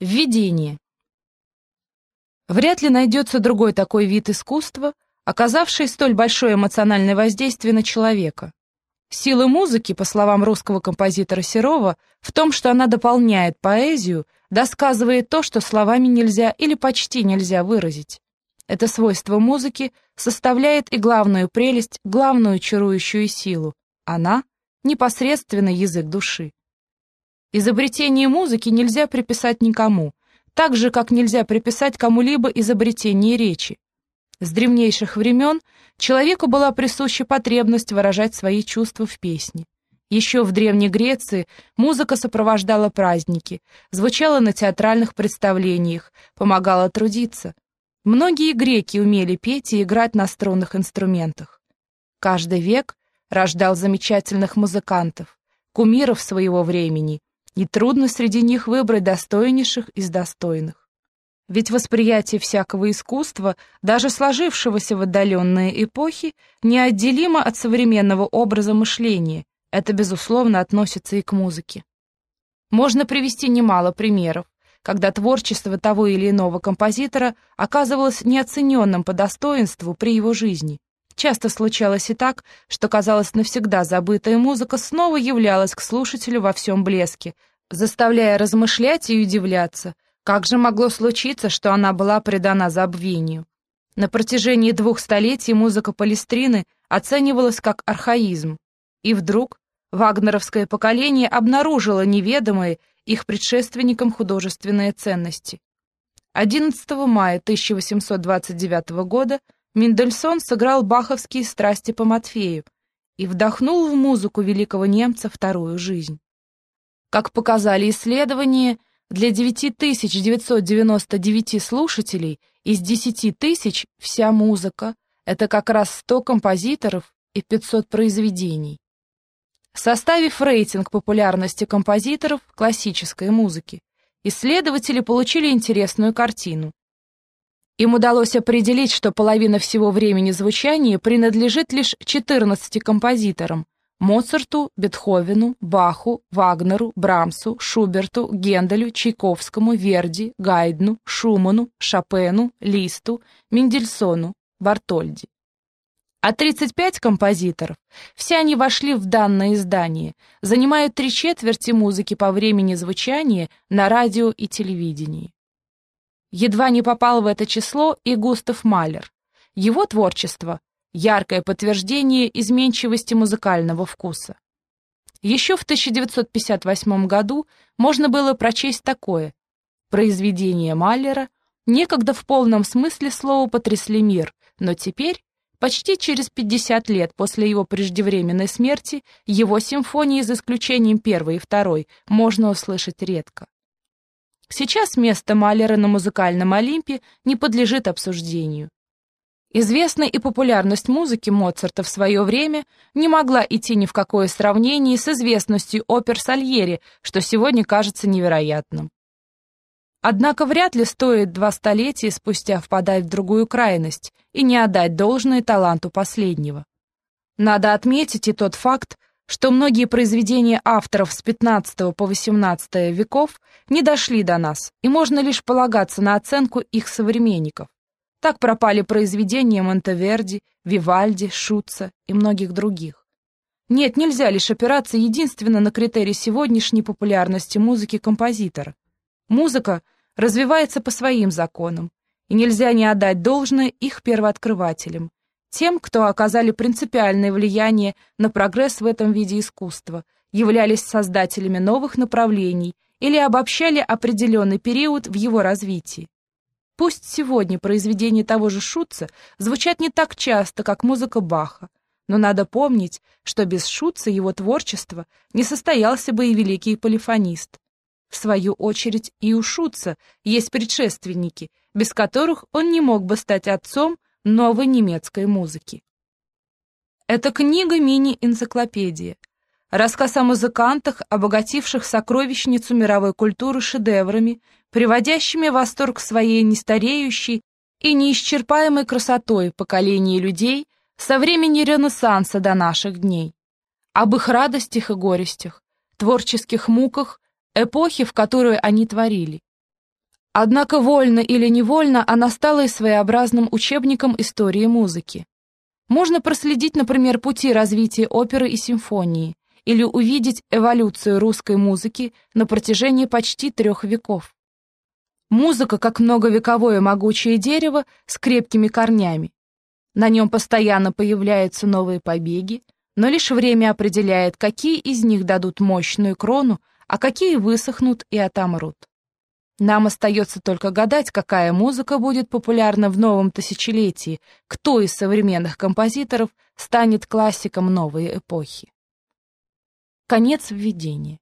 Введение. Вряд ли найдется другой такой вид искусства, оказавший столь большое эмоциональное воздействие на человека. Сила музыки, по словам русского композитора Серова, в том, что она дополняет поэзию, досказывает то, что словами нельзя или почти нельзя выразить. Это свойство музыки составляет и главную прелесть, главную чарующую силу. Она — непосредственно язык души. Изобретение музыки нельзя приписать никому, так же, как нельзя приписать кому-либо изобретение речи. С древнейших времен человеку была присуща потребность выражать свои чувства в песне. Еще в Древней Греции музыка сопровождала праздники, звучала на театральных представлениях, помогала трудиться. Многие греки умели петь и играть на струнных инструментах. Каждый век рождал замечательных музыкантов, кумиров своего времени, и трудно среди них выбрать достойнейших из достойных. Ведь восприятие всякого искусства, даже сложившегося в отдаленные эпохи, неотделимо от современного образа мышления. Это, безусловно, относится и к музыке. Можно привести немало примеров, когда творчество того или иного композитора оказывалось неоцененным по достоинству при его жизни. Часто случалось и так, что, казалось, навсегда забытая музыка снова являлась к слушателю во всем блеске, заставляя размышлять и удивляться, как же могло случиться, что она была предана забвению. На протяжении двух столетий музыка Палестрины оценивалась как архаизм, и вдруг вагнеровское поколение обнаружило неведомые их предшественникам художественные ценности. 11 мая 1829 года Мендельсон сыграл баховские страсти по Матфею и вдохнул в музыку великого немца вторую жизнь. Как показали исследования, для 9999 слушателей из 10 тысяч вся музыка — это как раз 100 композиторов и 500 произведений. Составив рейтинг популярности композиторов классической музыки, исследователи получили интересную картину. Им удалось определить, что половина всего времени звучания принадлежит лишь 14 композиторам – Моцарту, Бетховену, Баху, Вагнеру, Брамсу, Шуберту, Генделю, Чайковскому, Верди, Гайдну, Шуману, Шопену, Листу, Мендельсону, Бартольди. А 35 композиторов, все они вошли в данное издание, занимают три четверти музыки по времени звучания на радио и телевидении. Едва не попал в это число и Густав Малер. Его творчество — яркое подтверждение изменчивости музыкального вкуса. Еще в 1958 году можно было прочесть такое. Произведения Маллера некогда в полном смысле слова потрясли мир, но теперь, почти через 50 лет после его преждевременной смерти, его симфонии, за исключением первой и второй, можно услышать редко. Сейчас место Малера на музыкальном Олимпе не подлежит обсуждению. Известная и популярность музыки Моцарта в свое время не могла идти ни в какое сравнение с известностью опер Сальери, что сегодня кажется невероятным. Однако вряд ли стоит два столетия спустя впадать в другую крайность и не отдать должное таланту последнего. Надо отметить и тот факт, что многие произведения авторов с XV по XVIII веков не дошли до нас, и можно лишь полагаться на оценку их современников. Так пропали произведения Монтеверди, Вивальди, Шутца и многих других. Нет, нельзя лишь опираться единственно на критерий сегодняшней популярности музыки композитора. Музыка развивается по своим законам, и нельзя не отдать должное их первооткрывателям, тем, кто оказали принципиальное влияние на прогресс в этом виде искусства, являлись создателями новых направлений или обобщали определенный период в его развитии. Пусть сегодня произведения того же Шутца звучат не так часто, как музыка Баха, но надо помнить, что без Шутца его творчество не состоялся бы и великий полифонист. В свою очередь и у Шутца есть предшественники, без которых он не мог бы стать отцом новой немецкой музыки. Это книга мини-энциклопедия. Рассказ о музыкантах, обогативших сокровищницу мировой культуры шедеврами, приводящими в восторг своей нестареющей и неисчерпаемой красотой поколения людей со времени Ренессанса до наших дней. Об их радостях и горестях, творческих муках, эпохи, в которую они творили. Однако вольно или невольно она стала и своеобразным учебником истории музыки. Можно проследить, например, пути развития оперы и симфонии, или увидеть эволюцию русской музыки на протяжении почти трех веков. Музыка как многовековое могучее дерево с крепкими корнями. На нем постоянно появляются новые побеги, но лишь время определяет, какие из них дадут мощную крону, а какие высохнут и отомрут. Нам остается только гадать, какая музыка будет популярна в новом тысячелетии, кто из современных композиторов станет классиком новой эпохи. Конец введения.